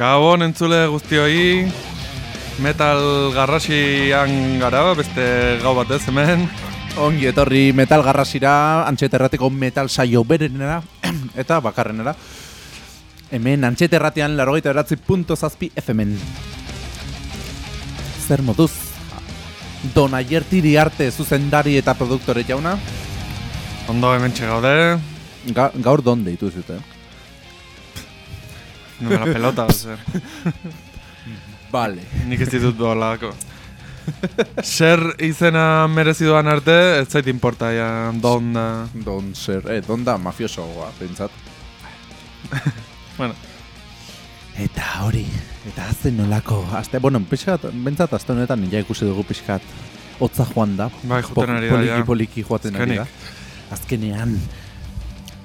Gabon entzule guztioi, metal garrasian gara, beste gau batez hemen. Ongi etorri metal garrasira, antxeterrateko metal saio berenera, eta bakarrenera. Hemen antxeterratean larogeita eratzi punto zazpi FM-en. Zer moduz? Don Aiertiri arte zuzendari eta produktore jauna. Ondo hemen txegaude, Ga, gaur donde ditu zute. No me la pelota, zer. Vale. nik ez ditut dolako. Zer izena merezi doan arte, ez zait importa, ja, don da. Don zer, eh, don da mafiosoa, pentsat. Bueno, Eta hori, eta azten nolako, azte, bueno, pixkat, bentsat azte honetan nila ikusi dugu pixkat, hotza joan da. bai, juten ari da, poliki ja. poliki joaten ari da. Azkenean,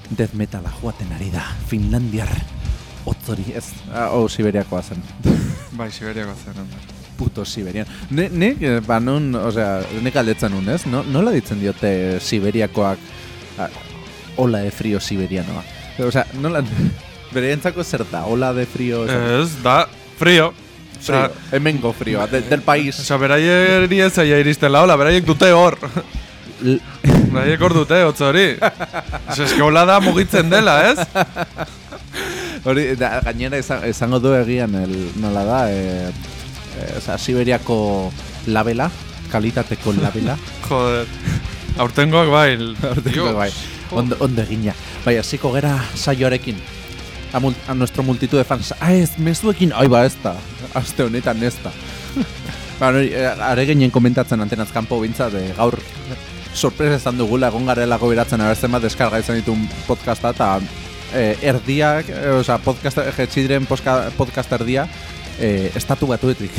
death metala joaten ari da, Finlandiar hotzori, ez, ah, oh, Siberiakoa zen, Bai, Siberiako zen. onda. puto Siberian. Ne, nik, eh, ba nun, osea, nik aldetzen nun, ez? No, nola ditzen diote Siberiakoak ah, ola de frio siberianoa? Osea, nola, bere entzako zer da, ola de frio, osea, Ez, da, frio. frio, Osea, hemengo frioa, de, del país. Osa, beraieri ez zaila iristen la ola, beraiek dute hor. Beraiek hor dute, hotz hori. Osa, eske hola da mugitzen dela, ez? Hori, da, gainera izan, izango du egian el, nola da, e, e, oza, Siberiako labela, kalitateko labela. Joder. Aurtengoak bai. Dios. bai, ondo, ondo egina. Bai, hasiko gera saioarekin. A, mul, a nuestro multitud de fans. Ah, ez, mezuekin, ai ba, ez da. Aste honetan ez da. ba, hori, eh, are ginen komentatzen antenaz kanpo bintzat, e, gaur sorpresa izan dugula, egon garelako beratzen abertzen bat deskarga izan ditun podcasta, eta e, erdiak, e, oza, podcast, jetxi diren poska- podcast erdia, e, estatu batuetik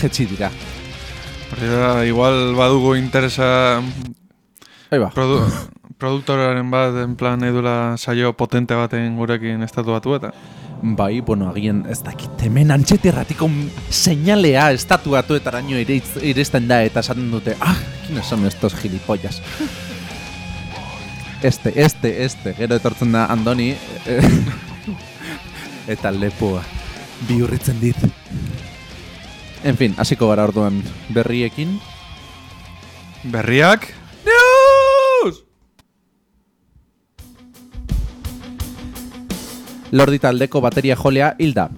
jetxi dira. Hori da, igual badugu interesa Ai ba, produ produktoraren bat, en plan edula saio potente baten gurekin estatu batu eta. Bai, bueno, agian ez dakit hemen antxeterratiko seinalea estatuatuetaraino iritz, iristen da eta esaten dute, ah, ¿quiénes son estos gilipollas? Este, este, este, gero etortzen da Andoni eta lepoa bihurritzen dit. En fin, hasiko gara orduan berriekin. Berriak? News! Lordi taldeko bateria jolea hilda.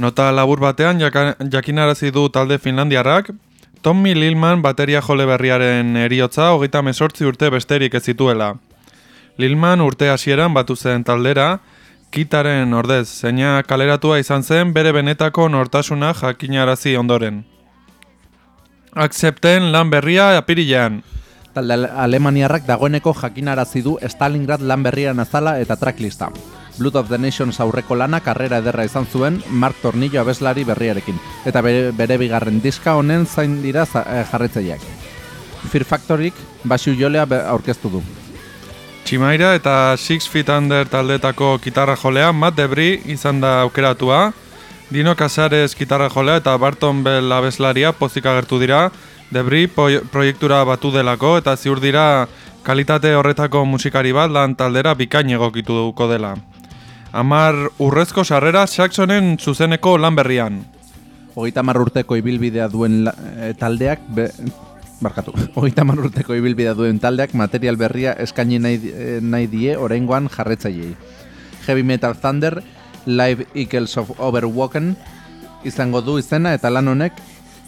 Nota labur batean jaka- jakinarazi du talde finlandiarrak, Tommy Lilman bateria jole berriaren eriotza hogeita mesortzi urte besterik ez zituela. Lilman urte hasieran batu zen taldera, kitaren ordez, zeina kaleratua izan zen bere benetako nortasuna jakinarazi ondoren. Akzepten lan berria apirilean. Talde ale- alemaniarrak dagoeneko jakinarazi du Stalingrad lan berrian azala eta tracklista. Blood of the Nations aurreko lana karrera ederra izan zuen Mark Tornillo abeslari berriarekin, eta bere, bere bigarren diska honen zain dira eh, jarraitzaileak. Fear Factoryk basiu jolea aurkeztu du. Tximaira eta Six Feet Under taldetako gitarra jolea Matt Debris izan da aukeratua. Dino Casares gitarra jolea eta Barton Bell abeslaria pozik agertu dira. Debris poi- proiektura batu delako eta ziur dira kalitate horretako musikari bat lan taldera bikain egokitu duko dela. Amar urrezko sarrera Saxonen zuzeneko lan berrian. Hogeita urteko ibilbidea duen la- eh, taldeak, be, barkatu, hogeita hamar urteko ibilbidea duen taldeak material berria eskaini nahi, eh, nahi die oraingoan jarretzaileei. Heavy Metal Thunder, Live Eagles of Overwalken izango du izena eta lan honek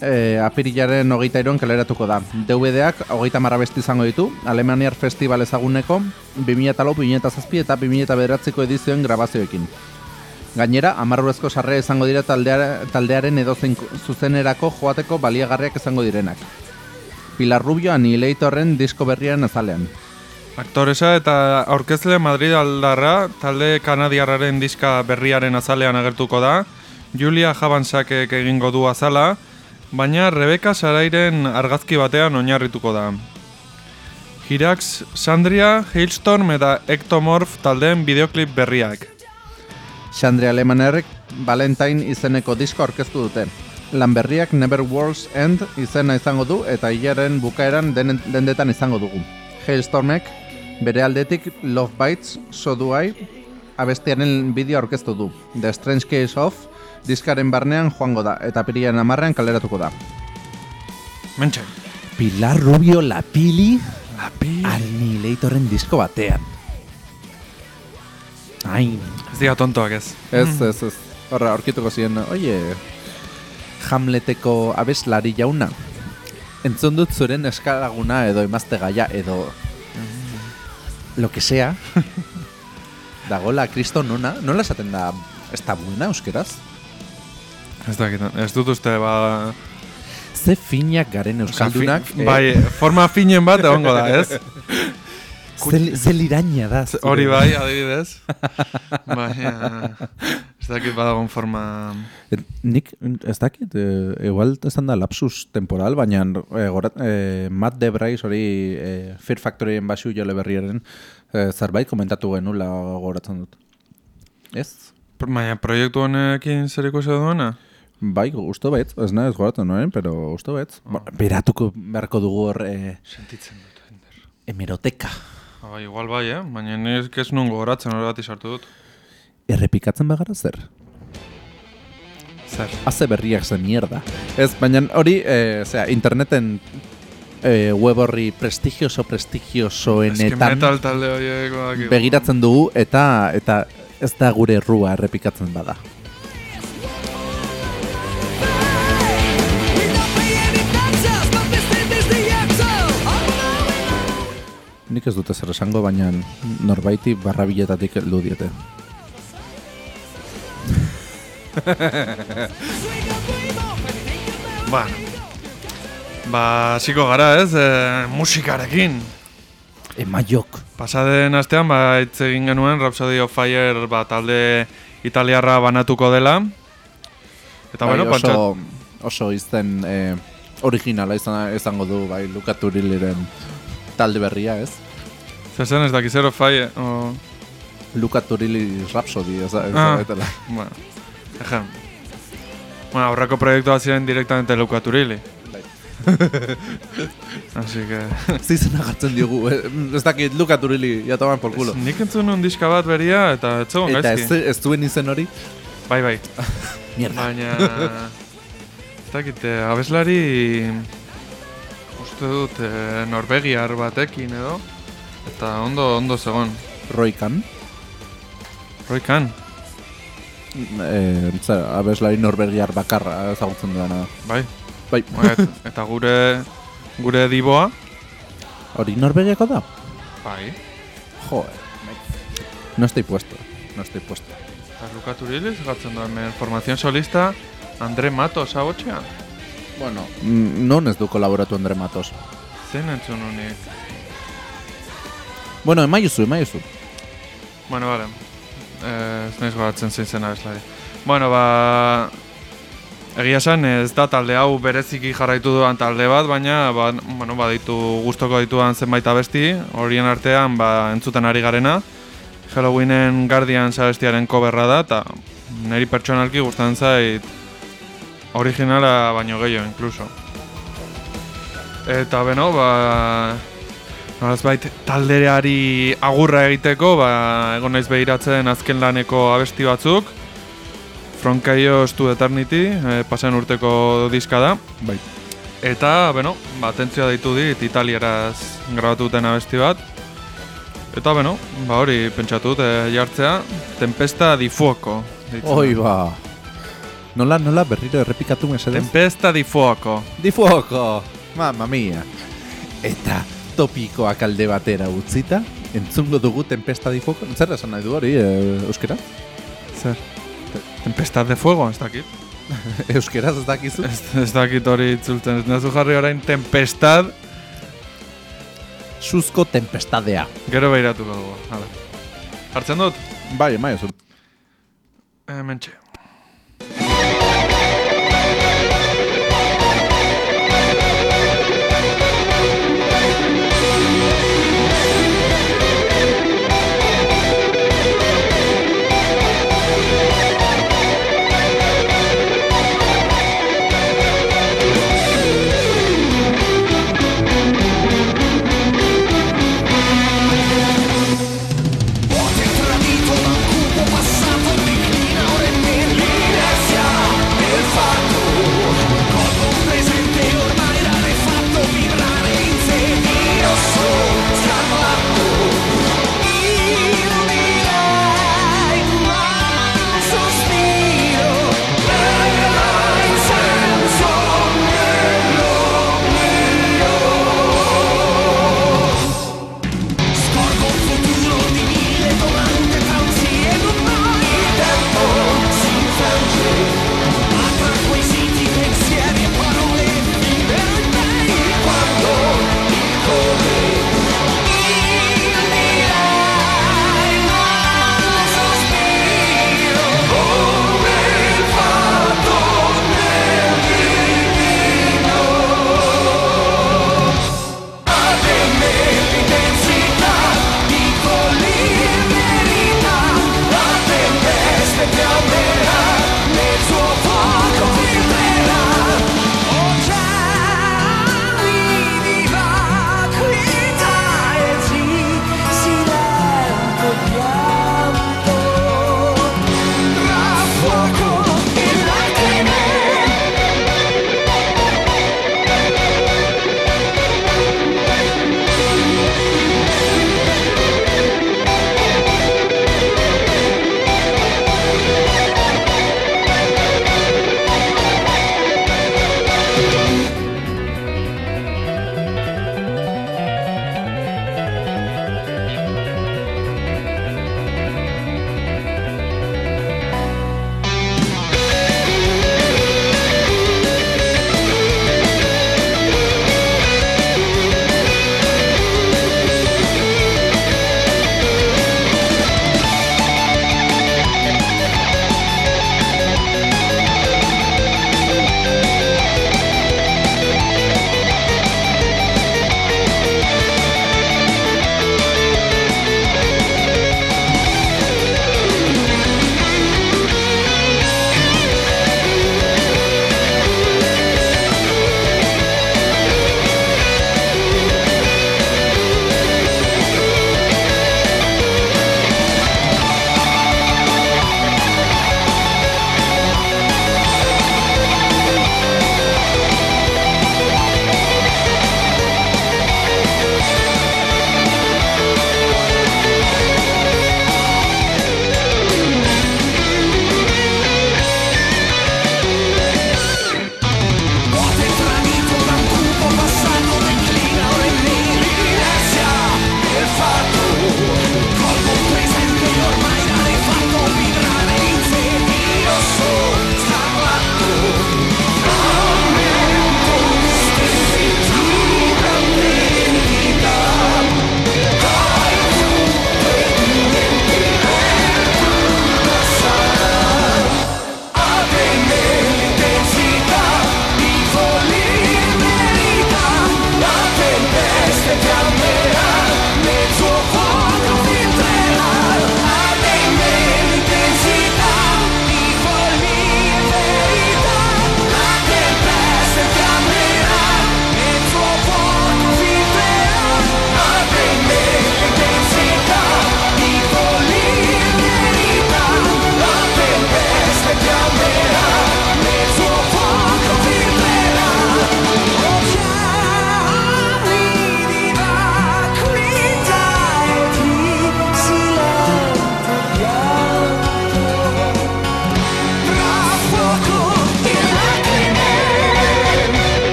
e, apirilaren hogeita iruan kaleratuko da. DVD-ak hogeita marra izango ditu, Alemaniar Festival ezaguneko 2004, 2007 eta 2009ko edizioen grabazioekin. Gainera, amarrurezko sarrea izango dira taldea, taldearen edozein zuzenerako joateko baliagarriak izango direnak. Pilar Rubio Annihilatorren disko berrian azalean. Aktoresa eta aurkezle Madrid aldarra talde kanadiarraren diska berriaren azalean agertuko da. Julia Jabansakek egingo du azala, baina Rebecca Sarairen argazki batean oinarrituko da. Hirax, Sandria, Hailstorm eta Ectomorph taldeen videoklip berriak. Xandre Alemanerrek Valentine izeneko disko aurkeztu dute. Lan berriak Never World's End izena izango du eta hilaren bukaeran denen, dendetan izango dugu. Hailstormek bere aldetik Love Bites, So Do I, abestiaren bideo aurkeztu du. The Strange Case of Diskaren barnean joango da, eta pirian amarrean kaleratuko da. Mentxe. Pilar Rubio Lapili Lapi. Annihilatorren disko batean. Ai, Ez dira tontoak ez. ez, ez, ez. Horra, aurkituko ziren, oie, Hamleteko abeslari jauna. Entzun dut zuren eskalaguna edo emazte gaia edo lo que sea. Dagola, kristo nona? Nola esaten da, ez da buena euskeraz? Ez dakit, ez dut uste, ba... Ze finak garen euskaldunak. Fin- bai, forma finen bat egongo da, ez? Ze, ze liraina da. Hori bai, adibidez. bai, eh, ez dakit badagon forma... Et, nik, ez dakit, e, igual esan da lapsus temporal, baina e, gorat, e, Matt DeBrice hori e, Fear Factoryen basu jole berriaren e, zerbait komentatu genula goratzen dut. Ez? Baina, proiektu honekin zer ikusi duena? Bai, uste betz, ez nahez goratzen noen, pero uste betz. Ba, beratuko beharko dugu hor e, Sentitzen dut. Ender. hemeroteka. Bai, igual bai, eh? Baina nik ez nun gogoratzen hori bat sartu dut. Errepikatzen bagara zer? Zer? Haze berriak zen mierda. Ez, baina hori, e, zera, interneten e, web horri prestigioso prestigiosoenetan metal talde horiek badakigu. begiratzen dugu eta eta ez da gure errua errepikatzen bada. Nik ez dute zer esango, baina norbaiti barrabiletatik heldu diete. Ba, ba, hasiko gara ez, e, musikarekin. Emaiok. Pasaden astean, ba, hitz egin genuen Rhapsody of Fire ba, talde italiarra banatuko dela. Eta, bueno, bai, pantxat, oso, oso izten eh, originala izan, izango du bai Luka Turiliren talde berria, ez? zezen ez dakiz Zero Fire, o, Luka Turili Rhapsody, ez, ez Ah. da, bueno, ejem. Bueno, aurreko proiektua ziren directamente Luka Turili. Bai. Así que... Zizen agartzen diogu, eh, ez dakit Luka Turili, ja toman por culo. Nik entzun nun diska bat beria eta ez zegoen Eta ez, gaizki. ez duen izen hori, Bai, bai. mierda. Baina... ez dakit, eh, abeslari... Uste dut eh, Norvegiar batekin edo. Eta ondo, ondo zegon. Roy Khan. eh, abeslari norbergiar bakarra ezagutzen duena. Bai. Bai, Bai, et- eta gure... Gure diboa. hori norbegiako da? Bai. Joder. No estoy puesto, no estoy puesto. Eta Luka Turili zegatzen da hemen formación solista Andre Matos abotxean. Bueno, mm, non ez du kolaboratu Andre Matos. Zein entzun unik. Bueno, emaiuzu, emaiuzu. Bueno, vale. Eh, ez naiz goratzen zein zen abeslari. Bueno, ba... Egia esan ez da talde hau bereziki jarraitu duan talde bat, baina ba, bueno, ba, ditu gustoko dituan zenbait abesti, horien artean ba, entzuten ari garena. Halloweenen Guardian abestiaren coverra da, eta niri pertsonalki gustatzen zait originala baino gehiago, incluso. Eta beno, ba... Nolazbait taldereari agurra egiteko, ba, egon naiz behiratzen azken laneko abesti batzuk. From Chaos to Eternity, eh, pasan urteko diska da. Bai. Eta, beno, ba, atentzioa deitu dit italieraz grabatu duten abesti bat. Eta, beno, ba hori pentsatu dut eh, jartzea, Tempesta di Fuoco. Oi ba. Nola, nola berriro errepikatu mesedez? Tempesta di Fuoco. Di fuoco! Mamma mia! Eta topikoak alde batera utzita, entzungo dugu tempesta di fuoco. Zer esan nahi du hori, e, euskera? Zer? Te- Tempestad de Fuego, ez dakit. Euskeraz ez dakizu? Ez, ez dakit hori itzultzen. Ez nazu jarri orain Tempestad, Suzko tempestadea. gero behiratuko dugu. Hala. Hartzen dut? Bai, bai, ez. Hementxe.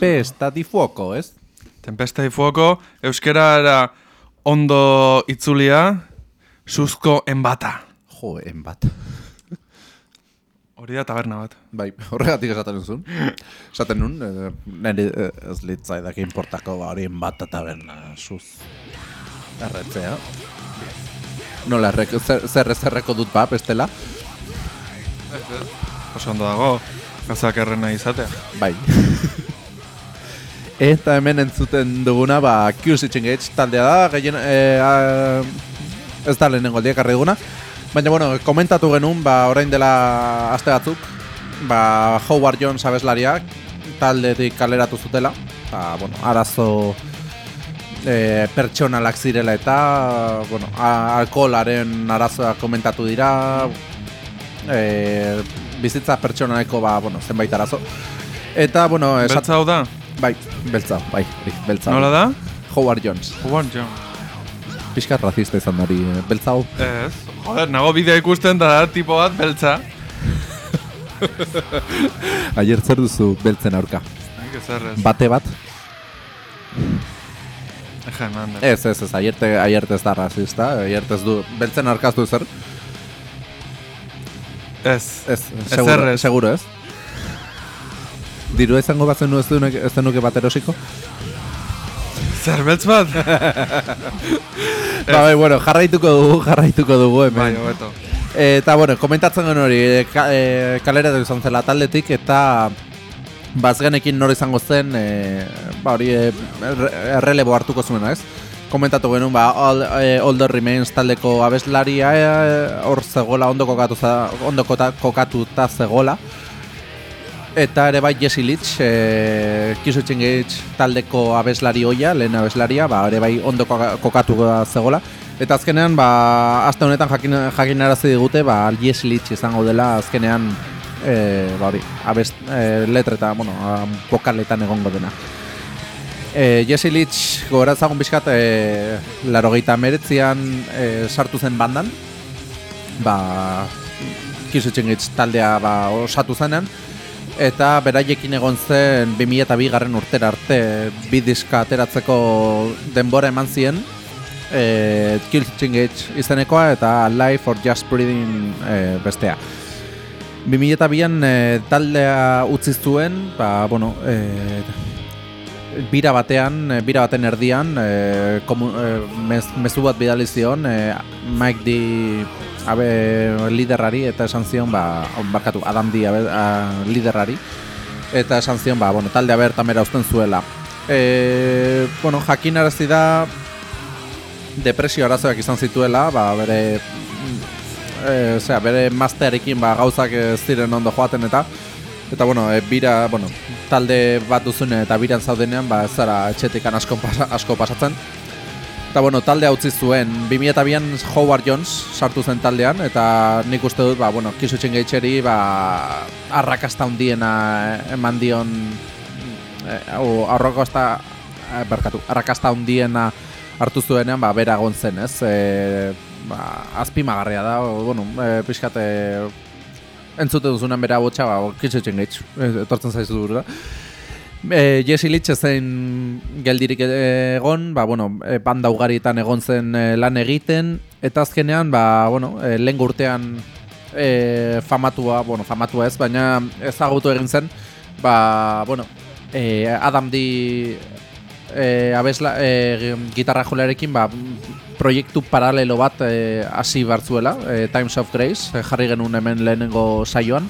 Tempesta di fuoko, ez? tempesta y fuego, euskerara ondo itzulia, suzko enbata. Jo, enbat. Hori da taberna bat. Bai, horregatik esaten nuzun. Esaten nun, eh, nire eh, ez litzai daki importako ba, hori enbat eta berna suz. Erretzea. Nola, errek, zer, zer zerreko dut ba, bestela? Oso ondo dago, gazak errena izatea. Bai. Eta hemen entzuten duguna, ba, Q's Engage taldea da, gehien, e, a, ez da lehenengo aldiak arri duguna. Baina, bueno, komentatu genuen, ba, orain dela aste batzuk, ba, Howard Jones abeslariak taldetik kaleratu zutela. Ba, bueno, arazo e, pertsonalak zirela eta, bueno, alkoholaren arazoak komentatu dira, e, bizitza pertsonaleko, ba, bueno, zenbait arazo. Eta, bueno, esat, Beltza hau da? Bai, beltza, bai, hori, beltza. Nola da? Howard Jones. Juan John. Piskat razista izan hori, eh, beltza hau. Ez, joder, nago bidea ikusten da tipo bat beltza. Aier zer duzu beltzen aurka. Ez. Bate bat? Ez, ez, ez, aierte, aierte ez da razista, aierte ez du, beltzen aurkaztu zer? Ez. Ez, seguro, errez. seguro ez? Diru izango bazen ez, dunek, ez denuke bat erosiko? Zer beltz bat? Ba, bai, bueno, jarraituko dugu, jarraituko dugu bai, hemen. hobeto. Eta, bueno, komentatzen genuen hori, e, ka, e, kalera izan zela taldetik, eta bazgenekin nor izango zen, e, ba, hori, e, erre- errelebo hartuko zuena, ez? Komentatu genuen, ba, all, e, All the Remains taldeko abeslaria, e, hor zegoela, ondo kokatu, za- ondo kota- kokatuta zegoela. Eta ere bai Jesse Litch, e, Kiss Engage taldeko abeslari hoia, lehen abeslaria, ba, ere bai ondo koka- kokatu zegoela. Eta azkenean, ba, aste honetan jakin, jakinarazi digute, ba, Jesse Litch izango dela azkenean, e, ba, hori, abest, e, letra eta, bueno, a, bokaletan egongo dena. E, Jesse Litch gora ezagun bizkat, e, laro gehieta meretzian e, sartu zen bandan, ba, Engage taldea ba, osatu zenean, eta beraiekin egon zen 2002 garren urtera arte bi diska ateratzeko denbora eman zien e, Kill Engage izenekoa eta Life or Just Breathing e, bestea. 2002an e, taldea utzi zuen ba, bueno, e, bira batean, e, bira baten erdian e, komu, e, mez, mezu bat bidali zion e, Mike D abe liderrari eta esan zion ba barkatu Adam D abe, a, liderrari eta esan zion ba bueno taldea bertan bera uzten zuela. E, bueno, jakinarazi da depresio arazoak izan zituela, ba bere e, osea, bere mastearekin ba gauzak ez ziren ondo joaten eta eta bueno, e, bira, bueno, talde bat duzune eta biran zaudenean ba ez zara etxetik asko, pasa, asko pasatzen. Eta bueno, taldea utzi zuen, 2002an Howard Jones sartu zen taldean, eta nik uste dut, ba, bueno, Kiss Engageri, ba, arrakasta hundiena eman dion, eh, o, arrakasta, eh, barkatu, arrakasta hundiena hartu zuenean, ba, bera egon zen, ez? E, ba, azpimagarria da, o, bueno, e, pixkat, e, entzute duzunan bera botxa, ba, Kiss Engage, eh, etortzen zaizu dura. E, Jesse Litch zen geldirik egon, ba, bueno, e, banda ugarietan egon zen e, lan egiten, eta azkenean, ba, bueno, e, lehen urtean e, famatua, bueno, famatua ez, baina ezagutu egin zen, ba, bueno, e, Adam D e, abesla, e, gitarra jolarekin, ba, proiektu paralelo bat e, hasi bartzuela, e, Times of Grace, e, jarri genuen hemen lehenengo saioan,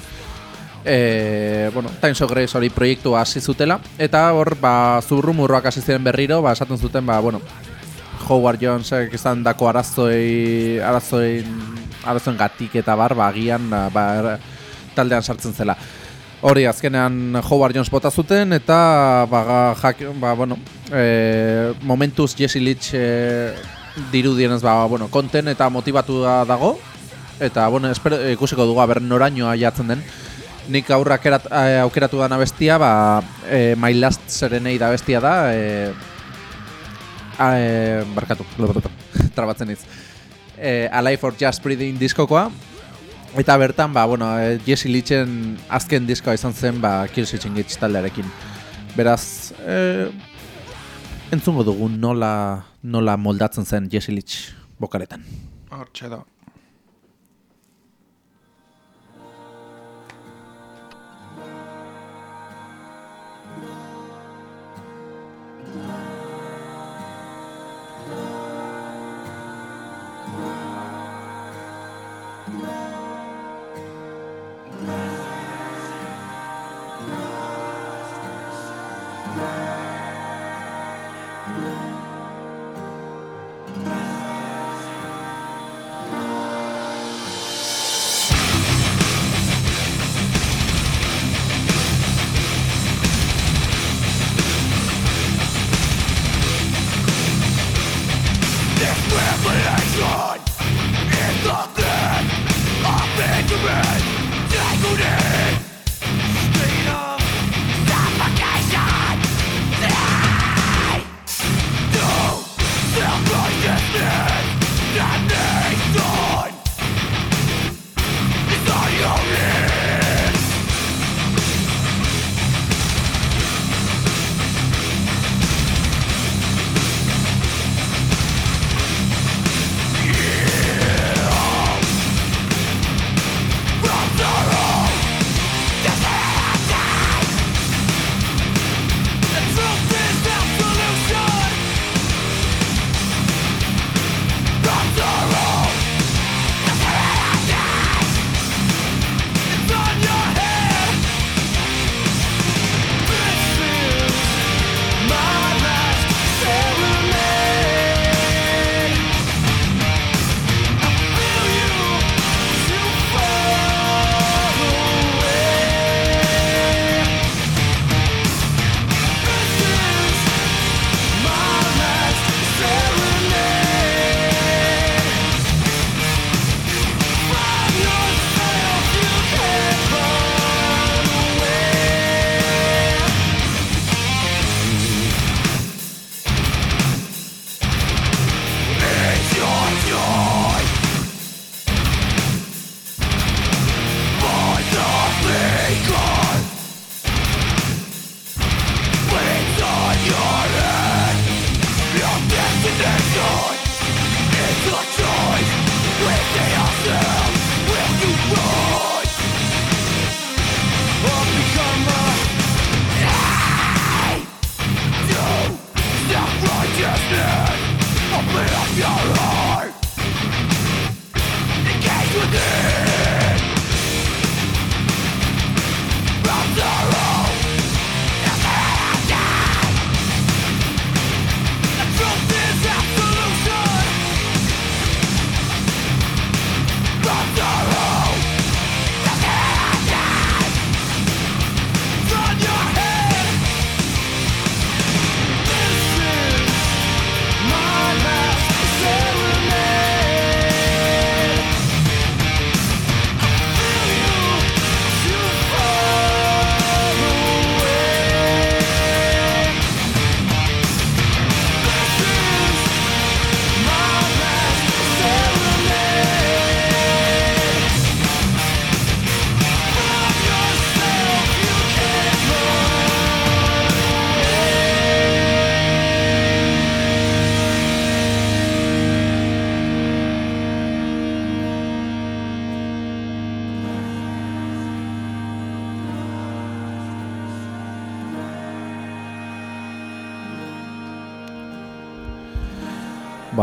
e, bueno, Times of Grace hori proiektua hasi zutela eta hor ba zurrumurroak hasi ziren berriro, ba esaten zuten ba bueno, Howard Jonesek izan dako arazoi arazoin arazoen gatik eta bar ba agian ba er- taldean sartzen zela. Hori azkenean Howard Jones bota zuten eta ba, jak, ba bueno, e, momentuz Jesse Litch e, dirudienez ba bueno, konten eta motivatu dago eta bueno, espero, ikusiko dugu aber norainoa jatzen den. Nik aurrak erat, eh, aukeratu dana bestia, ba, e, My Last Serenade bestia da, e, a, e, barkatu, trabatzen iz. E, Alive for Just Breathing diskokoa, Eta bertan, ba, bueno, eh, Jesse Litchen azken diskoa izan zen, ba, Killswitch Engage taldearekin. Beraz, eh, entzungo dugu nola, nola moldatzen zen Jesse Litch bokaletan. Hortxe da.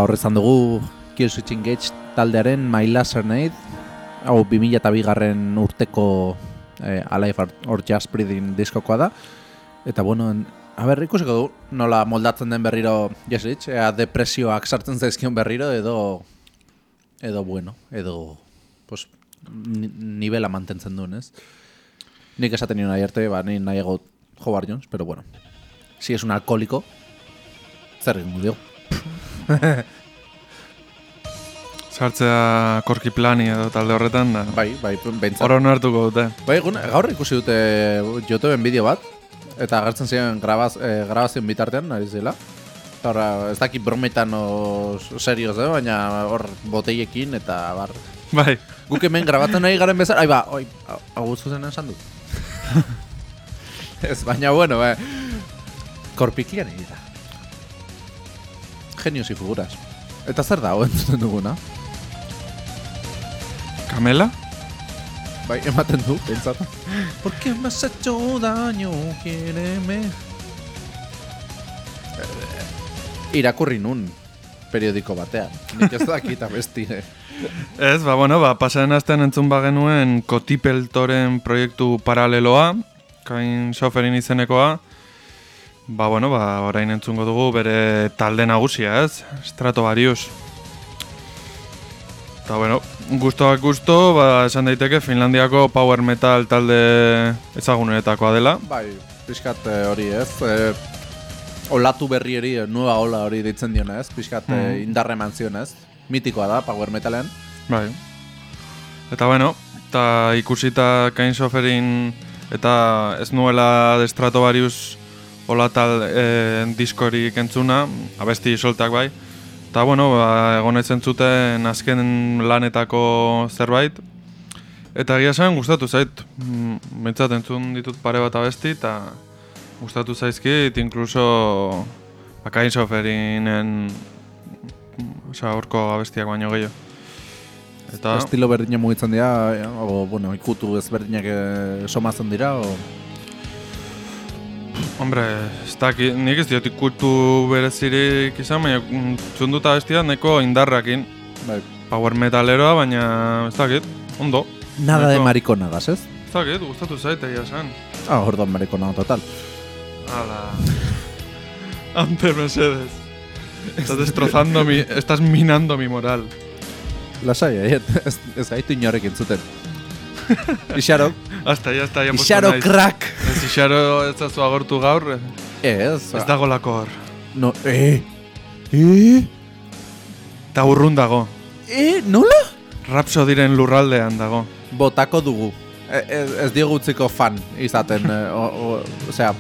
Ba, horrezan dugu Switch Engage taldearen My Last hau 2002 garren urteko eh, Alive or- Just Breathing diskokoa da eta bueno, en- a ber, ikusiko du nola moldatzen den berriro Rich, ea depresioak sartzen zaizkion berriro edo edo bueno, edo pues, ni, nivela mantentzen duen, ez? Nik esaten nion arte, ba, ni nahiago Howard Jones, pero bueno, si es un alcohólico, zer egingo dio? Sartzea korki plani edo talde horretan da. Bai, bai, behintzat. Hor hartuko dute. Bai, egun, gaur ikusi dute YouTubeen bideo bat, eta agertzen ziren grabaz, eh, grabazioen bitartean, ari zela. Horra, ez dakit brometan serioz, eh? baina hor boteiekin eta bar, Bai, Guk hemen grabatzen nahi garen bezala, ai ba, oi, hau zuzen esan dut. Ez, baina bueno, eh. Korpikian egita. Genios y figuras. Eta zer da, entzuten duguna? Kamela? Bai, ematen du, pentsatu. ¿Por qué me has hecho daño? Quiereme. Eh, Irakurri nun, periodiko batean. Nik ez dakit abestire. Ez, ba, bueno, ba, pasaren astean entzun bagenuen Kotipeltoren proiektu paraleloa, kain soferin izenekoa, ba, bueno, ba, orain entzungo dugu bere talde nagusia, ez? Stratovarius. Eta, bueno, gustoak gusto, ba, esan daiteke Finlandiako power metal talde ezagunetakoa dela. Bai, pixkat eh, hori ez. Eh, olatu berri hori, eh, nueva ola hori deitzen diona ez. Pixkat eh, Mhm. indarre eman zion ez. Mitikoa da, power metalen. Bai. Eta bueno, eta ikusita Kain Soferin eta ez nuela de Stratovarius hola tal e, diskorik entzuna, abesti soltak bai. Eta bueno, ba, egon etzen zuten azken lanetako zerbait. Eta egia esan gustatu zait, mm, behintzat entzun ditut pare bat abesti eta gustatu zaizkit, inkluso ba, Kain Soferinen Osa, horko abestiak baino gehiago. Eta, Estilo berdina mugitzen dira, eh, o, bueno, ikutu ezberdinak eh, somatzen dira, o... hombre, ez dakit, nik ez diot ikutu berezirik izan, baina mm, dut abestia neko indarrakin. Bai. Power metaleroa, baina ez dakit, ondo. Nada de Nahiko- mariconagaz, ez? Ez dakit, gustatu zait egia esan. Ah, orduan maricona total. Ala. Ante Mercedes. Estás destrozando mi... Estás minando mi moral. Lasai, eh? ez, ez gaitu inorek entzuten. Ixaro, Hasta, ya está, ya puesto Ixaro naiz. crack! Ez Ixaro ez da zu agortu gaur, Ez, ez dago lako hor. No, eh? Eh? Eta urrun dago. Eh, nola? Rhapsodiren lurraldean dago. Botako dugu. E, ez, ez diogu utziko fan izaten, eh, o, o, osea,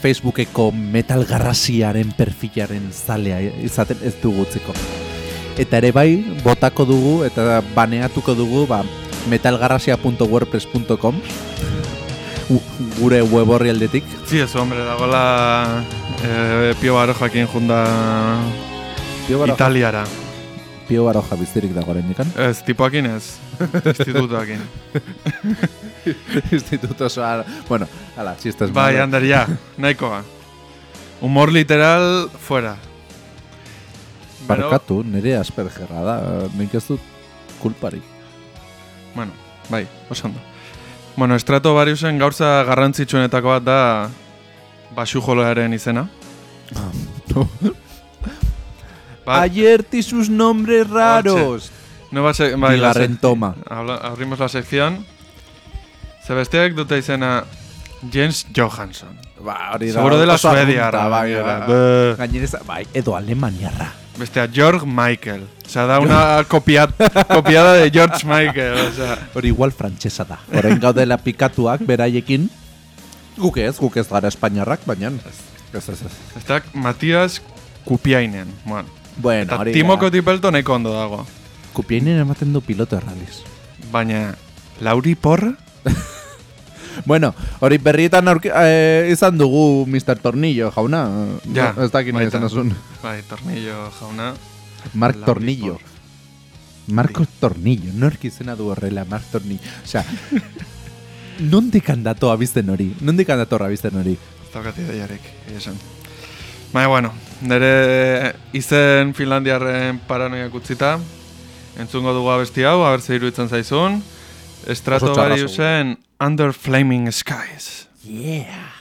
Facebookeko metal garrasiaren perfilaren zalea izaten ez dugu utziko. Eta ere bai, botako dugu eta baneatuko dugu ba, metalgarrasia.wordpress.com gure web horri aldetik. Sí, eso, hombre, dagoela eh, Pio Barojakin junda Pio Baroja, Italiara. Pio Baroja biztirik dago dikan. Ez, tipoakin ez. Institutoakin. Instituto osoa, bueno, ala, txistez. bai. Ander, ja, nahikoa. Humor literal, fuera. Barkatu, nire aspergerra da, nik ez dut kulpari. Bueno, bai, ondo. Bueno, Stratovariusen gaurza garrantzitsuenetako bat da basu joloaren izena. Ba, Ayer ti sus nombres raros. nueva se bai, la Bigarren se- toma. Abrimos la sección. Zebesteak dute izena Jens Johansson. Ba, hori da. Seguro dela oso Suedia. bai, bai. Gainera, bai, edo alemaniarra. Bestea, George Michael. O sea, da una copia, copiada de George Michael. O sea, Hori igual frantsesa da. Orain gaudela pikatuak beraiekin. Guk ez, guk ez gara espainiarrak, baina ez, ez, ez. está Matías Kupiainen. Bueno, Bueno, eta hori Timo da. Kotipelto neko ondo dago. Kupiainen ematen du piloto erraliz. Baina, Lauri Porra? Bueno, hori berrietan aurki, eh, izan dugu Mr. Tornillo, jauna. Ja, No, ez dakit nahi izan azun. Bai, Tornillo jauna. Mark Lauri Tornillo. Porra. Marcos Tornillo, nork izena du horrela, Mark Tornillo. Osea, nondik handatu abizten hori? Nondik handatu abizten hori? Ez daukat ideiarik, egia esan. Baina, bueno, nire izen Finlandiarren paranoiak utzita, entzungo dugu abesti hau, haber ze iruditzen zaizun, Stratovariusen Under Flaming Skies. Yeah!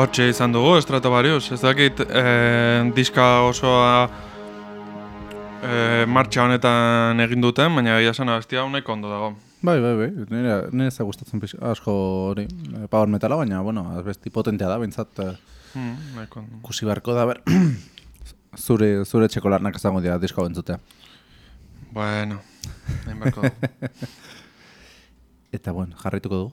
Hortxe izan dugu, Stratovarius. Ez dakit, eh, diska osoa eh, martxa honetan egin duten, baina egia esan abestia honek ondo dago. Bai, bai, bai, nire, nire ez gustatzen pix- asko hori eh, power metala, baina, bueno, azbesti potentea da, bintzat, ondo. ikusi beharko da, ber, zure, zure txeko lanak izango dira disko bentzutea. Bueno, dugu. Eta, bueno, jarraituko dugu.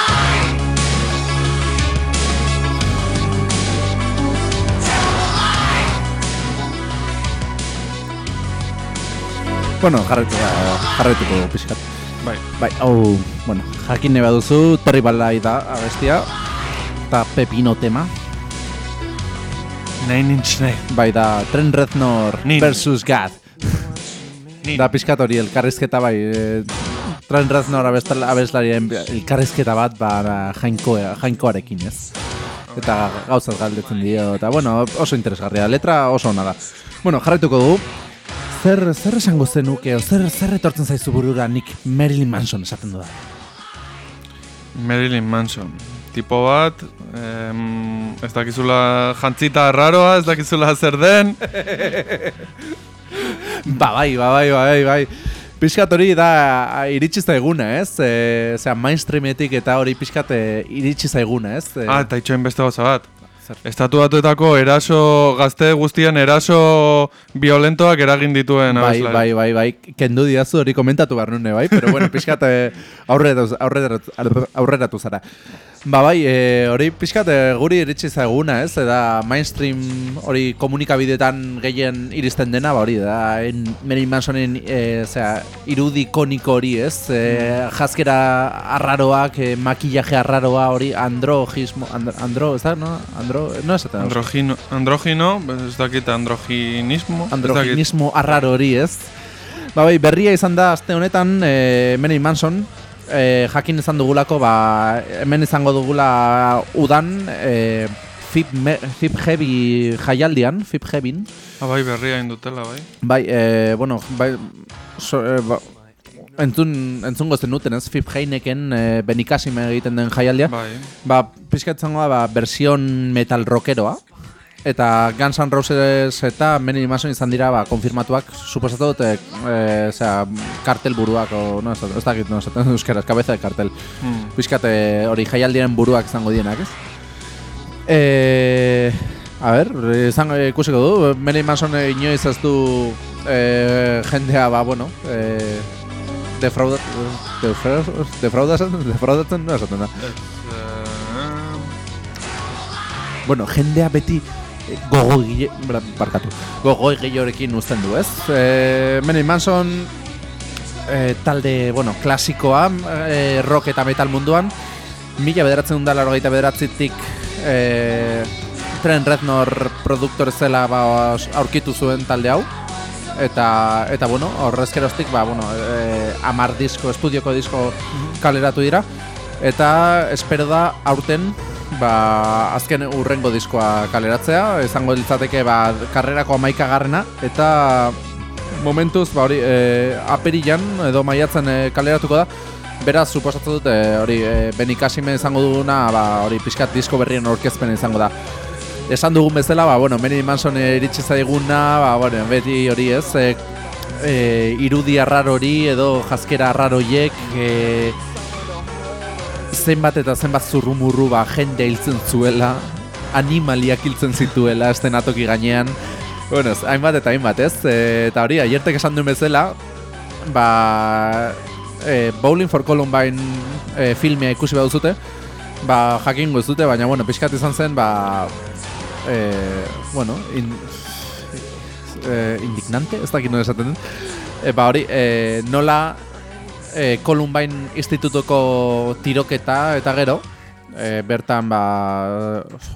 Bueno, jarraitu, jarraituko dugu pixkat. Bai. Bai, hau, bueno, jakin neba duzu, Terry Balai da abestia, eta Pepino tema. Nine Inch Nail. Bai, da Trent Reznor Nin. versus God. Nin. Da pixkat hori elkarrizketa bai, e, Trent Reznor abestal- abeslarien elkarrizketa bat ba, jainko, jainkoarekin ez. Eta gauzat galdetzen dio, eta bueno, oso interesgarria, letra oso ona da. Bueno, jarraituko dugu, zer, zer esango zenuke, zer, zer etortzen zaizu burura nik Marilyn Manson esaten du da. Marilyn Manson. Tipo bat, em, ez dakizula jantzita raroa, ez dakizula zer den. Ba bai, ba bai, ba bai, bai. Piskat hori da iritsi zaiguna, ez? E, Osea, mainstreametik eta hori piskat e, iritsi zaiguna, ez? E, Ah, eta itxoin beste gauza bat. Zer? Estatu batuetako eraso, gazte guztien eraso violentoak eragin dituen bai, bai, bai, bai, kendu diazu hori komentatu behar nune, bai? Pero bueno, piskat e, aurreratu, aurreratu, aurreratu zara. Ba bai, e, hori pixkat e, guri iritsi zaiguna, ez? Eta mainstream hori komunikabidetan gehien iristen dena, ba hori da, en, Marilyn Mansonen e, zera, irudi koniko hori, ez? E, jaskera arraroak, e, makillaje arraroa hori, androgismo, and, andro, ez da, no? Andro, no esaten. Androgino, androgino, ez dakit androginismo. androginismo arraro hori, ez? Ba bai, berria izan da aste honetan e, Marilyn Manson e, jakin izan dugulako, ba, hemen izango dugula udan e, Fip, me, Fip Heavy jaialdian, Fip Heavin. Ah, bai, berria indutela, bai. Bai, e, bueno, bai, so, e, ba, entzun, entzungo zen duten, ez? Fip Heineken e, benikasime egiten den jaialdia. Bai. Ba, pizkatzen da, ba, version metal rockeroa. Eta Guns N' Roses eta Marilyn Manson izan dira ba, konfirmatuak, suposatu dut, e, e, osea, kartel buruak, o, no, ez, dakit, no, esaten euskaraz, kabeza de kartel. Pizkat e, hori jaialdiren buruak izango dienak, ez? E, a ber, izango ikusiko du, Marilyn Manson e, inoiz ez du e, jendea, ba, bueno, e, defraudat, defraudatzen, defraudatzen, defraudatzen, no esaten da. Eh, bueno, jendea beti eh, gogo gile, barkatu, gogo gehiorekin uzten du, ez? E, Marilyn Manson e, talde, bueno, klasikoa, e, rock eta metal munduan, mila bederatzen dut dala bederatzitik e, Trent Reznor produktor zela ba, aurkitu zuen talde hau, eta, eta bueno, horrezkeroztik, ba, bueno, e, amar disko, estudioko disko kaleratu dira, eta espero da aurten ba, azken urrengo diskoa kaleratzea, izango litzateke ba, karrerako amaikagarrena, eta momentuz ba, hori e, aperilan edo maiatzen e, kaleratuko da, beraz suposatzen dut e, hori e, benikasime izango duguna ba, hori pixkat disko berrien orkezpen izango da. Esan dugun bezala, ba, bueno, Marilyn Manson e, iritsi zaiguna, ba, bueno, beti hori ez, e, e, irudi arraro hori edo jaskera arraro horiek, e, zenbat eta zenbat zurrumurru ba, jende hiltzen zuela, animaliak hiltzen zituela estenatoki gainean. Bueno, hainbat eta hainbat, ez? E, eta hori, aiertek esan duen bezala, ba, e, Bowling for Columbine e, filmea ikusi behar duzute, ba, jakingo ez dute, baina, bueno, pixkat izan zen, ba, e, bueno, in, e, indignante, ez dakit nola esaten den. E, ba, hori, e, nola e, Columbine Institutuko tiroketa eta gero, e, bertan ba,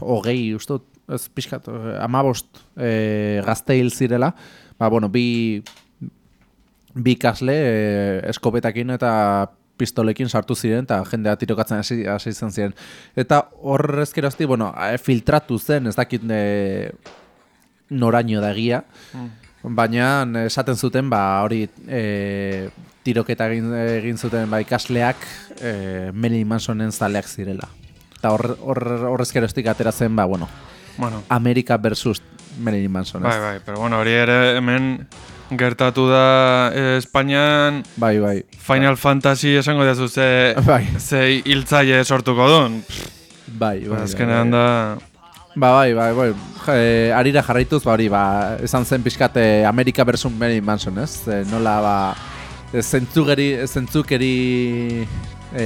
hogei, uste ez pixkat, eh, amabost e, gazte hil zirela, ba, bueno, bi, bi ikasle e, eskopetakin eta pistolekin sartu ziren eta jendea tirokatzen hasi hasi izan ziren. Eta horrez gerozti, bueno, filtratu zen, ez dakit e, noraino da egia, baina esaten zuten, ba, hori e, tiroketa egin, egin zuten ba, ikasleak e, Marilyn Mansonen zaleak zirela. Eta hor, hor, horrez geroztik atera zen, ba, bueno, Bueno, America versus Marilyn Manson, bai, bai, pero bueno, hori ere hemen gertatu da eh, Espainian Bai, bai. Final Fantasy esango diazu ze, Bai. ze hiltzaile sortuko duen. Bai, bai, bai, Azkenean bai. da... Ba, bai, bai, bai. E, arira jarraituz, ba, hori, ba, esan zen pixkat e, Amerika versus Marilyn Manson, ez? E, nola, ba, zentzugeri, zentzukeri e,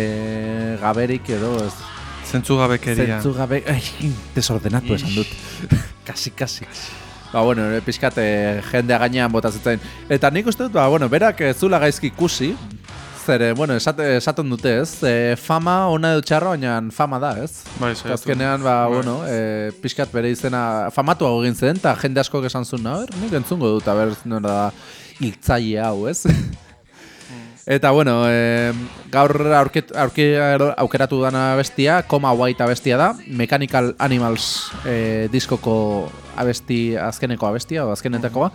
gaberik edo, ez? Zentzugabekeria. Zentzugabe, ai, desordenatu esan dut. kasi, kasi. Ba, bueno, pixkat e, jendea gainean botazitzen. Eta nik uste dut, ba, bueno, berak ez zula gaizki ikusi, zer, bueno, esate, esaten dute, ez? E, fama ona edo txarra, baina fama da, ez? Bai. Azkenean, ba, Bai. bueno, e, pixkat bere izena famatuago egin zen, eta jende asko esan zuen, ber, nik entzungo dut, aber, nora da, hiltzaile hau, ez? Eta, bueno, e, gaur aurket, aurke, aukeratu dana bestia, Koma White abestia da, Mechanical Animals e, diskoko abesti, azkeneko abestia, o azkenetakoa.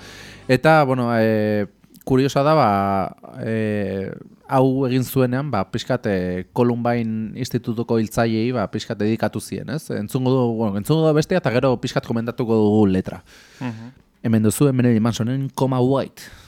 Eta, bueno, e, kuriosa da, ba, e, hau egin zuenean, ba, pixkat e, Columbine Institutuko hiltzaileei, ba, pixkat dedikatu zien, ez? Entzungo du, bueno, entzungo du bestia, eta gero pixkat komentatuko dugu letra. Mhm. Hemen duzu, hemen Mansonen Koma White.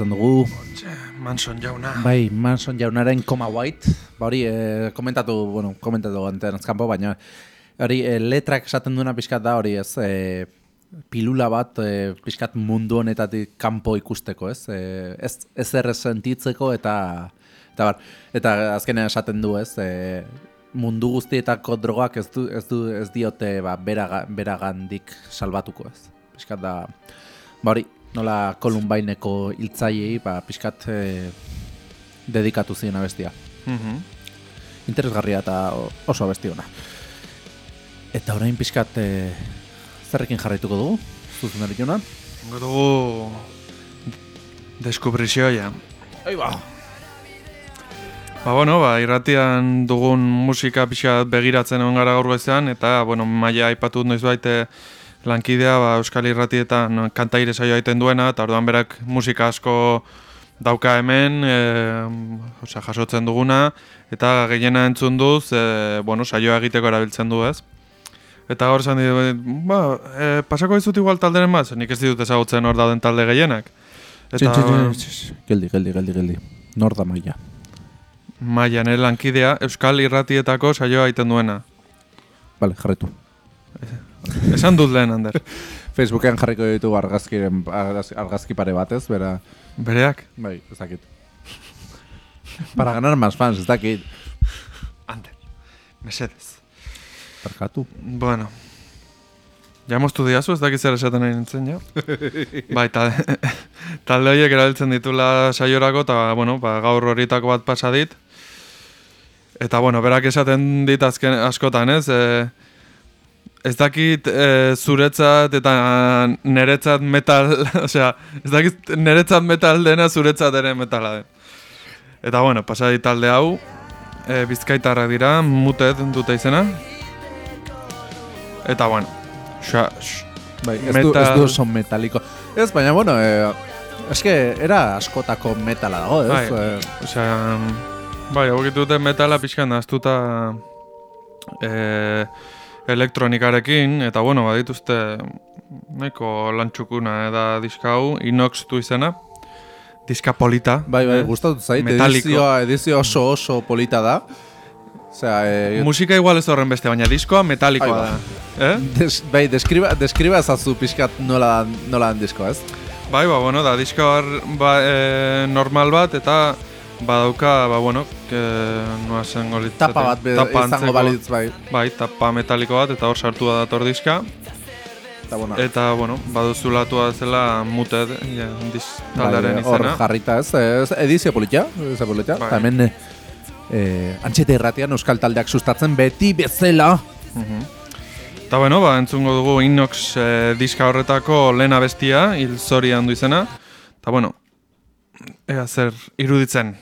Ezan dugu, Manson jauna. bai, Manson jaunaren Coma White, ba hori, e, komentatu, bueno, komentatu ganten azkampo, baina hori, e, letrak esaten duena pixkat da hori ez, e, pilula bat e, pixkat mundu honetatik kanpo ikusteko, ez? E, ez, ez errez sentitzeko eta eta bar, eta azkenean esaten du, ez? E, mundu guztietako drogak ez du ez du ez diote ba beraga, beragandik salbatuko, ez? Pixkat da ba hori, nola Columbaineko hiltzaileei ba pixkat e, dedikatu zien abestia. Mhm. Interesgarria eta oso abesti ona. Eta orain pixkat e, zerrekin jarraituko dugu? Zuzendari jona? Dugu deskubrizioa. Ai ba. Ba, bueno, ba, irratian dugun musika pixka begiratzen egon gara gaur goizean, eta, bueno, maia aipatu noiz baite lankidea, ba, Euskal Irratietan kantaire saioa egiten duena, eta orduan berak musika asko dauka hemen, e, osea, jasotzen duguna, eta gehiena entzun duz, e, bueno, saioa egiteko erabiltzen du, ez? Eta gaur esan dit, ba, e, pasako dizut igual talderen bat, nik ez ditut ezagutzen hor dauden talde gehienak. Eta, Geldi, geldi, geldi, geldi. Nor da maia. Maia, nire lankidea, Euskal Irratietako saioa egiten duena. Vale, jarretu. Esan dut lehen, Ander. Facebookean jarriko ditu argazkiren, argaz- argazki pare batez, bera, Bereak? bai, ez dakit. Para ganar más fans, ez dakit. Ander. Mesedez. Barkatu. Bueno. Ja moztu diazu, ez dakit zer esaten nahi nintzen, ja? bai, ta, talde horiek erabiltzen ditula saiorako, eta, bueno, ba, gaur horietako bat pasa dit. Eta, bueno, berak esaten dit azken askotan, ez? E, ez dakit e, zuretzat eta neretzat metal, osea, ez dakit neretzat metal dena zuretzat ere metala den. Eta, bueno, pasa dit talde hau, e, bizkaitarrak dira, muted dute izena. Eta, bueno, xa, x, Bai, ez du, ez Metal- du son metaliko. Ez, baina, bueno, eh, eske era askotako metala dago, ez? Bai. Eh, osea, bai, egokitu dute metala pixkan aztuta e, elektronikarekin, eta, bueno, badituzte nahiko lantxukuna da diska hau, Inox du izena, diska polita. bai, bai, eh? gustatu zait, edizioa, edizio oso oso polita da. Osea, eh, Musika igual ez horren beste, baina diskoa metalikoa da. Eh? des, bai, deskriba, deskriba ezazu pixkat nola, nola den disko, ez? Bai, ba, bueno, da diska bar, ba, e, normal bat, eta badauka, ba, bueno, que, noa zengo litzate. Tapa bat be, Tapa izango balitz, bai. Bai, tapa metaliko bat, eta hor sartu da dator diska. Eta, bueno, Eta, bueno, baduzulatua zela muted, ja, diz, taldearen bai, hor izena. jarrita, ez? ez edizio polita, edizio polita. Bai. Hemen, eh, eh, antxete irratian euskal taldeak sustatzen beti bezala. Eta, bueno, ba, entzungo dugu Inox e, diska horretako lehen abestia, hil zori handu izena. Eta, bueno, ea zer iruditzen.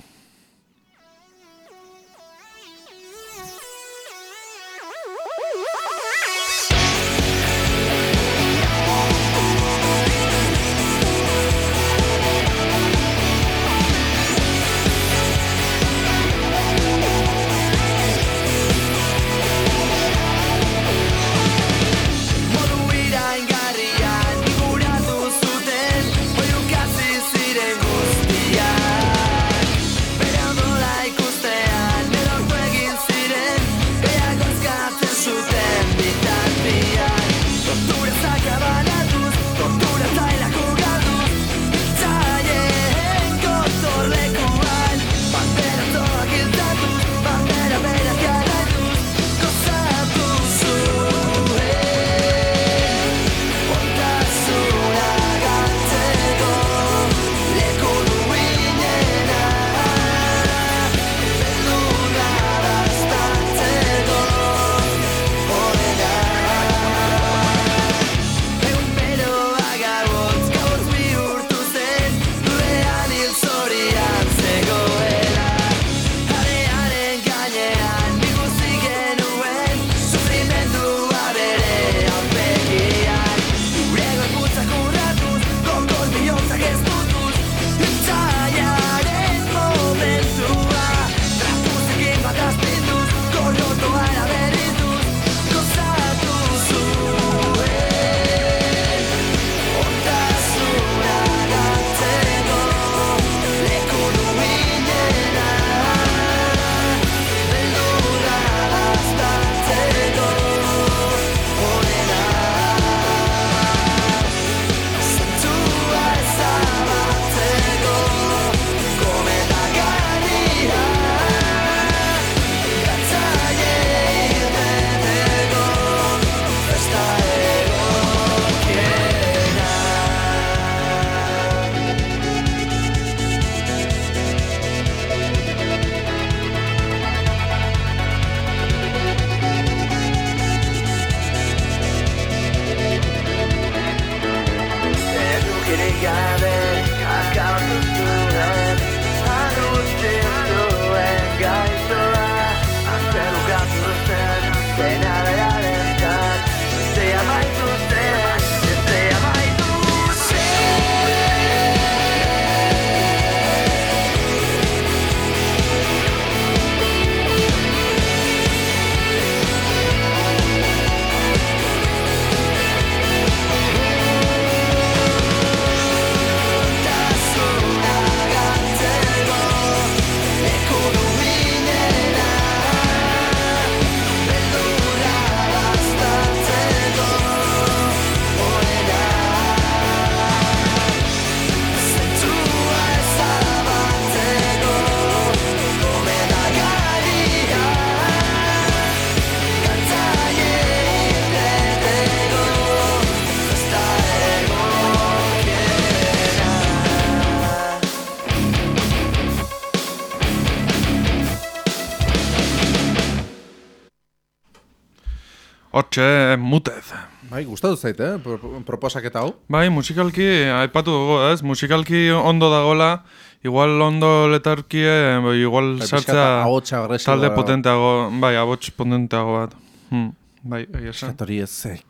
Gustatu zait, eh? Pro- Proposaketa hau. Bai, musikalki, aipatu dugu, ez? Musikalki ondo dagola, igual ondo letarkie, bai, igual Bai, sartzea agresiboa talde potenteago, bai, abots potenteago bat. Hmm. Bai, egia esan. Piskat hori ez, eh,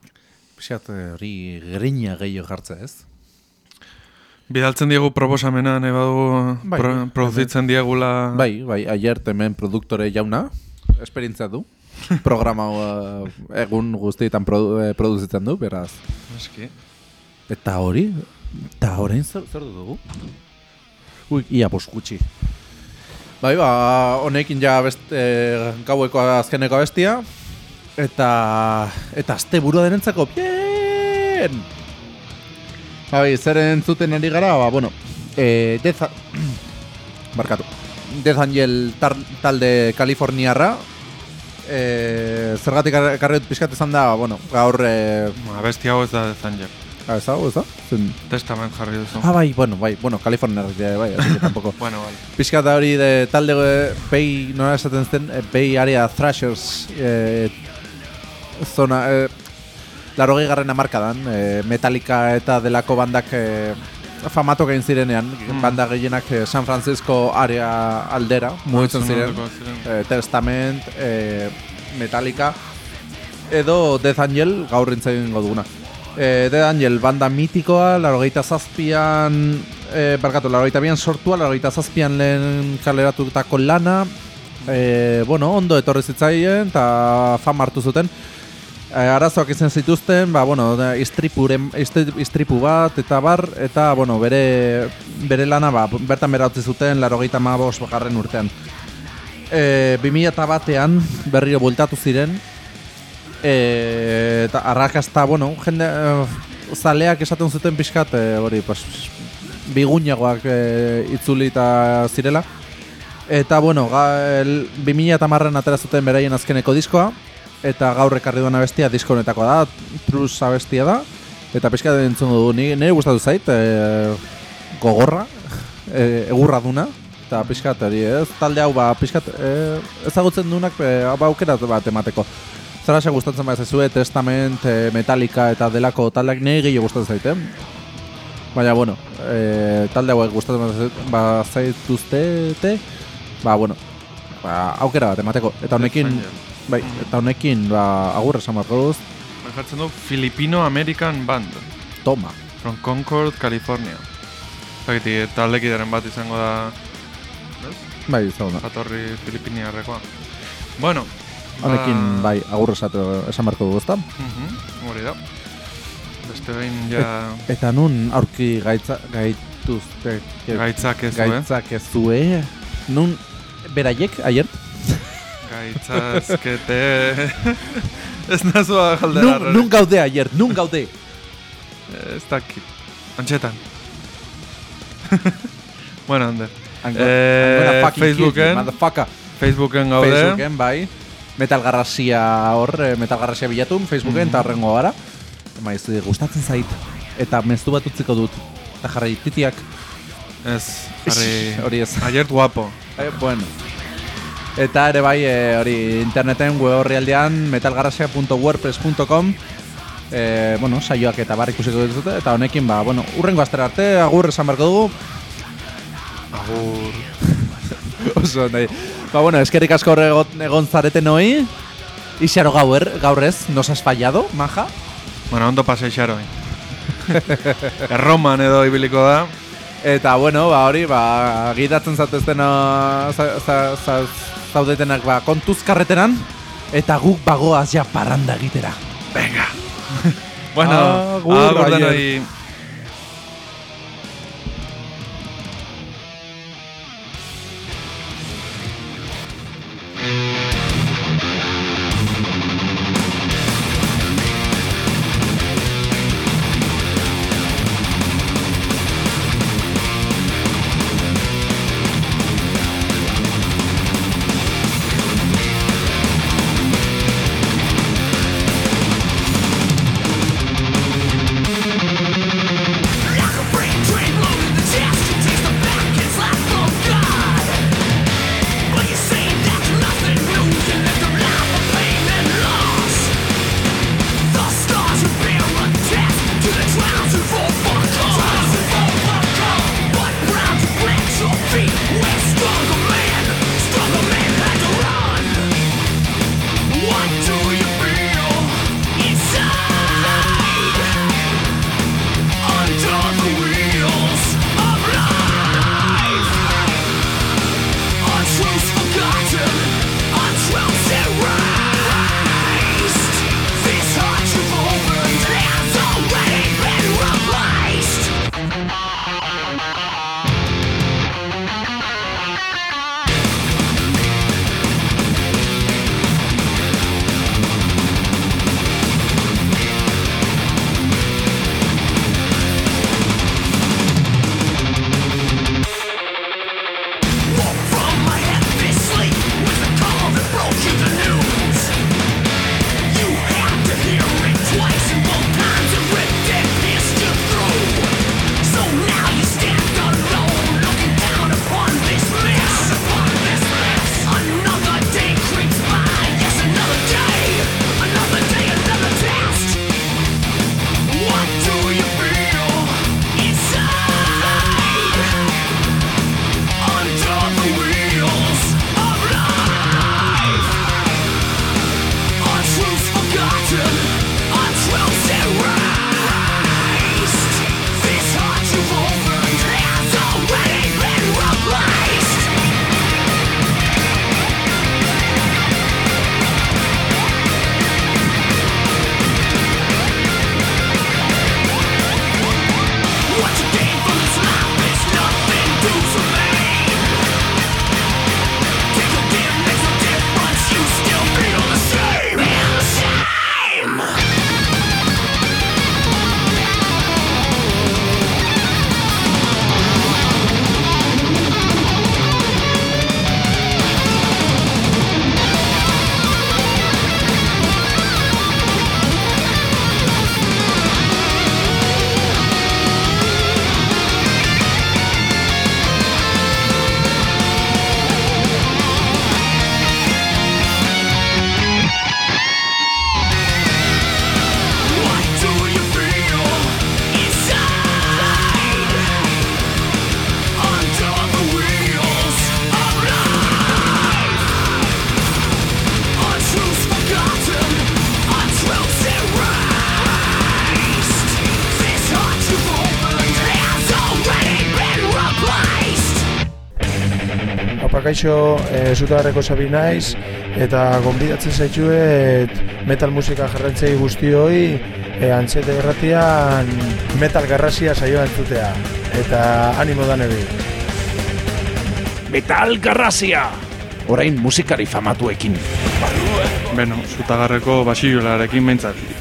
piskat hori grina gehiago jartza ez. Bidaltzen diegu proposamena, nahi badugu Bai, pro, produzitzen diegula... Bai, bai, aier hemen produktore jauna, esperientzia du. Programa hau, eh, egun guztietan produ, eh, produzitzen du, beraz. Eski. Eta hori, eta orain zer, zer dugu? Ui, ia bost gutxi. Bai, ba, honekin ja best, e, gaueko azkeneko abestia. Eta, eta azte burua denentzako, bien! Bai, zer entzuten ari gara, ba, bueno, e, Death, barkatu, Death Angel tar, talde Kaliforniarra, e, zergatik karriot pixkat izan da, bueno, gaur, e, Abesti hau ez da Zanger. ah, ez da, ez da? Zen, Testament jarri duzu. Ah, bai, bueno, bai, bueno, Kaliforniarrak dira, bai, así que tampoco. Bueno, vale. Pixka da hori de talde eh, Bay, nola esaten zen, eh, Bay Area Thrashers eh, zona, eh, laro garren amarkadan, eh, Metallica eta delako bandak eh, famatu gain zirenean, Mm. banda gehienak eh, San Francisco area aldera, mugitzen ziren, eh, Testament, eh, Metallica, edo Death Angel, gaur rintzain duguna. Eh, Death Angel, banda mitikoa, larogeita zazpian, eh, barkatu, larogeita bian sortua, larogeita zazpian lehen kaleratutako lana, eh, bueno, ondo etorri zitzaien, eta fama hartu zuten. Eh, arazoak izan zituzten, ba, bueno, istripuren, istri- istripu bat, eta bar, eta, bueno, bere, bere lana, ba, bertan bera utzi zuten, larogeita mabos garren urtean. E, 2000 batean berriro bueltatu ziren e, eta arrakasta, bueno, jende e, zaleak esaten zuten pixkat e, hori, pues, biguñagoak e, itzuli eta zirela eta bueno, ga, el, 2000 eta marren atera zuten beraien azkeneko diskoa eta gaur ekarri duena abestia disko honetakoa da, trus abestia da eta pixkat entzun dugu, ni, nire gustatu zait e, gogorra e, egurra duna eta pixkat hori, ez talde hau ba, pixkat e, ezagutzen dunak e, ba, aukera bat emateko Zerasa gustatzen bat zezue, Testament, e, Metallica eta delako taldeak nire gehiago gustatzen zaite. Baina, bueno, e, talde hauek gustatzen bat zait- ba, bueno, ba, aukera bat emateko. Eta honekin. Bai, eta honekin, ba, agur esan bat gauz, Jartzen du Filipino American Band. toma. From Concord, California. Zagiti, taldekideren bat izango da Bai, zauna. jatorri Filipiniarrekoa. Bueno, Honekin, ba- bai, agur esatu, esan barko dugu, ezta? Mhm, hori da. Beste behin ja Eta nun aurki gaitza, gaituzte, gaitzak ez, eh? gaitzak ez zue, nun beraiek, aier, Gaitzazkete... ez nazua galdera. nun, nun gaude aier, nun gaude. Ez dakit. Antxetan. bueno, Ander. Gonna- Eh, Facebooken. motherfucker. Facebooken gaude. Facebooken, bai. Metal Garrasia hor, eh, Metal Garrasia bilatun, Facebooken, Mhm. eta horrengo gara. Maiz, gustatzen zait. Eta meztu bat utziko dut. Eta jarri titiak. Ez, jarri... Hori ez. Ayer guapo. Eh, bueno. Eta ere bai, eh, hori interneten web horri aldean, metalgarrasia.wordpress.com eh, bueno, saioak eta bar ikusiko dituzute, eta honekin, ba, bueno, urrengo astera arte, agur esan barko dugu, Agur. Oso, nahi. Ba, bueno, eskerrik asko hor egon, egon zareten hoi. Ixaro gaur, gaur ez, nos has fallado, maja. Bueno, ondo pasei xaroi. Erroman edo ibiliko da. Eta, bueno, ba, hori, ba, gidatzen zatezten za, za, za, zaudetenak, ba, kontuz karreteran. Eta guk bagoaz ja parranda egitera. Venga. bueno, Agur, agur kaixo, e, zutagarreko sabi naiz, eta gonbidatzen zaitxuet metal musika jarrantzei guztioi, e, antzete erratian metal garrasia saioa entzutea. Eta animo da nebi. Metal Garrazia! Orain musikari famatuekin. Beno, zutagarreko basiolarekin behintzat.